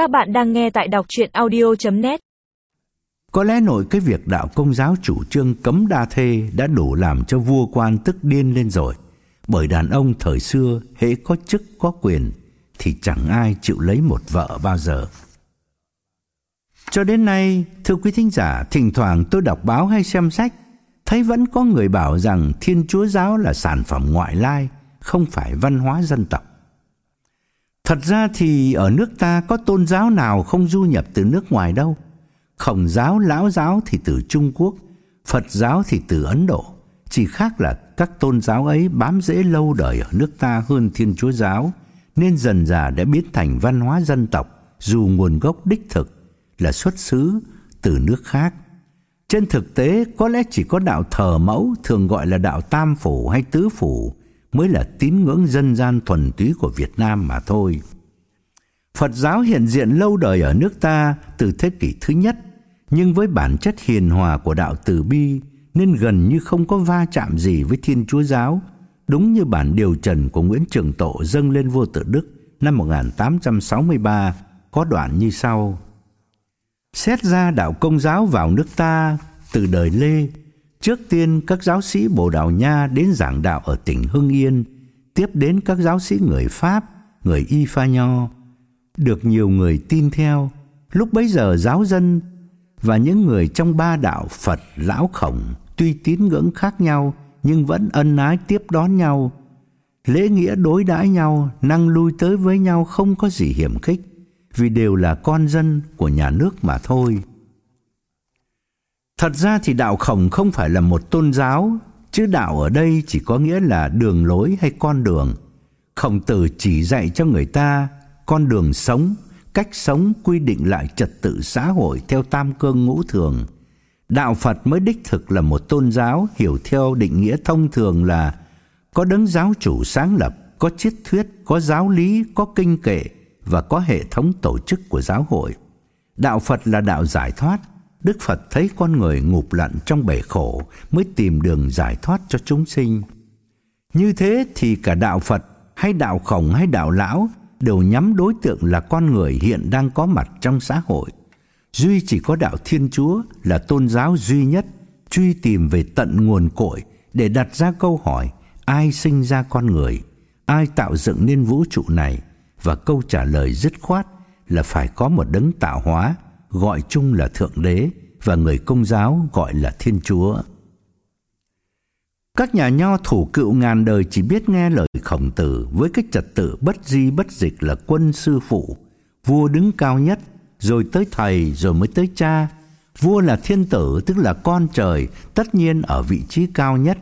Các bạn đang nghe tại đọc chuyện audio.net Có lẽ nội cái việc đạo công giáo chủ trương cấm đa thê đã đủ làm cho vua quan tức điên lên rồi. Bởi đàn ông thời xưa hễ có chức có quyền thì chẳng ai chịu lấy một vợ bao giờ. Cho đến nay, thưa quý thính giả, thỉnh thoảng tôi đọc báo hay xem sách, thấy vẫn có người bảo rằng Thiên Chúa giáo là sản phẩm ngoại lai, không phải văn hóa dân tộc. Thật ra thì ở nước ta có tôn giáo nào không du nhập từ nước ngoài đâu. Khổng giáo, lão giáo thì từ Trung Quốc, Phật giáo thì từ Ấn Độ. Chỉ khác là các tôn giáo ấy bám rễ lâu đời ở nước ta hơn Thiên Chúa giáo, nên dần dà đã biến thành văn hóa dân tộc dù nguồn gốc đích thực là xuất xứ từ nước khác. Trên thực tế có lẽ chỉ có đạo thờ mẫu thường gọi là đạo Tam phủ hay Tứ phủ mới là tín ngưỡng dân gian thuần túy của Việt Nam mà thôi. Phật giáo hiện diện lâu đời ở nước ta từ thế kỷ thứ nhất, nhưng với bản chất hiền hòa của đạo Từ bi nên gần như không có va chạm gì với Thiên Chúa giáo, đúng như bản điều trần của Nguyễn Trường Tộ dâng lên vua Tự Đức năm 1863 có đoạn như sau: Xét ra đạo Công giáo vào nước ta từ đời Lê Trước tiên các giáo sĩ Bồ Đào Nha đến giảng đạo ở tỉnh Hưng Yên, tiếp đến các giáo sĩ người Pháp, người Y Pha Nho, được nhiều người tin theo. Lúc bấy giờ giáo dân và những người trong ba đạo Phật lão khổng tuy tín ngưỡng khác nhau nhưng vẫn ân ái tiếp đón nhau, lễ nghĩa đối đãi nhau, năng lui tới với nhau không có gì hiểm khích, vì đều là con dân của nhà nước mà thôi. Thật ra thì đạo khổng không phải là một tôn giáo, chứ đạo ở đây chỉ có nghĩa là đường lối hay con đường. Khổng tử chỉ dạy cho người ta con đường sống, cách sống quy định lại trật tự xã hội theo tam cương ngũ thường. Đạo Phật mới đích thực là một tôn giáo hiểu theo định nghĩa thông thường là có đấng giáo chủ sáng lập, có triết thuyết, có giáo lý, có kinh kệ và có hệ thống tổ chức của giáo hội. Đạo Phật là đạo giải thoát, Đức Phật thấy con người ngụp lặn trong bể khổ mới tìm đường giải thoát cho chúng sinh. Như thế thì cả đạo Phật hay đạo khổng hay đạo lão đều nhắm đối tượng là con người hiện đang có mặt trong xã hội. Duy chỉ có đạo Thiên Chúa là tôn giáo duy nhất truy tìm về tận nguồn cội để đặt ra câu hỏi ai sinh ra con người, ai tạo dựng nên vũ trụ này và câu trả lời dứt khoát là phải có một đấng tạo hóa gọi chung là Thượng Đế và người công giáo gọi là Thiên Chúa. Các nhà nho thủ cựu ngàn đời chỉ biết nghe lời khổng tử với cái trật tự bất di bất dịch là quân sư phụ, vua đứng cao nhất, rồi tới thầy, rồi mới tới cha. Vua là thiên tử tức là con trời, tất nhiên ở vị trí cao nhất.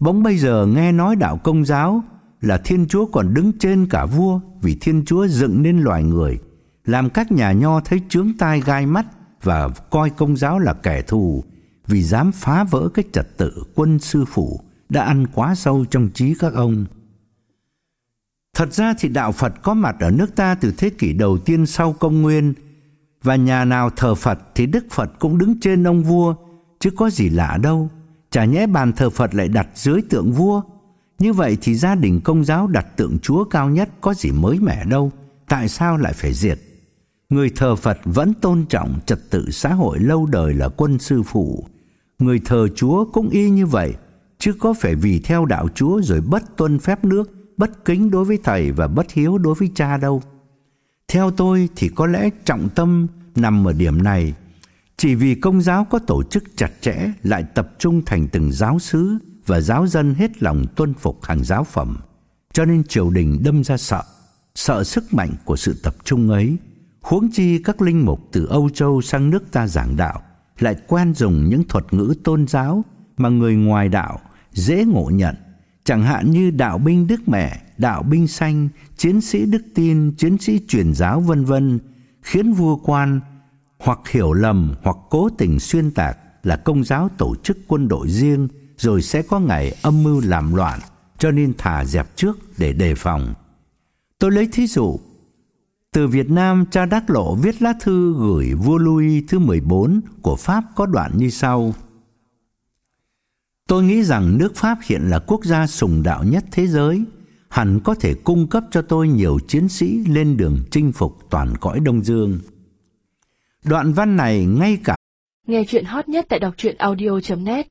Bỗng bây giờ nghe nói đạo công giáo là thiên chúa còn đứng trên cả vua vì thiên chúa dựng nên loài người làm các nhà nho thấy chướng tai gai mắt và coi công giáo là kẻ thù, vì dám phá vỡ cái trật tự quân sư phụ đã ăn quá sâu trong trí các ông. Thật ra thì đạo Phật có mặt ở nước ta từ thế kỷ đầu tiên sau công nguyên, và nhà nào thờ Phật thì Đức Phật cũng đứng trên ông vua, chứ có gì lạ đâu. Chả nhẽ bàn thờ Phật lại đặt dưới tượng vua. Như vậy thì gia đình công giáo đặt tượng Chúa cao nhất có gì mới mẻ đâu. Tại sao lại phải diệt? Người thờ Phật vẫn tôn trọng trật tự xã hội lâu đời là quân sư phụ. Người thờ Chúa cũng y như vậy, chứ có phải vì theo đạo Chúa rồi bất tuân phép nước, bất kính đối với thầy và bất hiếu đối với cha đâu. Theo tôi thì có lẽ trọng tâm nằm ở điểm này. Chỉ vì công giáo có tổ chức chặt chẽ lại tập trung thành từng giáo sứ và giáo dân hết lòng tuân phục hàng giáo phẩm, cho nên triều đình đâm ra sợ, sợ sức mạnh của sự tập trung ấy Huống chi các linh mục từ Âu Châu sang nước ta giảng đạo lại quen dùng những thuật ngữ tôn giáo mà người ngoài đạo dễ ngộ nhận, chẳng hạn như đạo binh Đức Mẹ, đạo binh xanh, chiến sĩ đức tin, chiến sĩ truyền giáo vân vân, khiến vua quan hoặc hiểu lầm hoặc cố tình xuyên tạc là công giáo tổ chức quân đội riêng rồi sẽ có ngày âm mưu làm loạn, cho nên thả dẹp trước để đề phòng. Tôi lấy thí dụ từ Việt Nam, cha Đắc Lộ viết lá thư gửi vua Louis thứ 14 của Pháp có đoạn như sau. Tôi nghĩ rằng nước Pháp hiện là quốc gia sùng đạo nhất thế giới. hẳn có thể cung cấp cho tôi nhiều chiến sĩ lên đường chinh phục toàn cõi Đông Dương. Đoạn văn này ngay cả Nghe chuyện hot nhất tại đọc truyện audio.net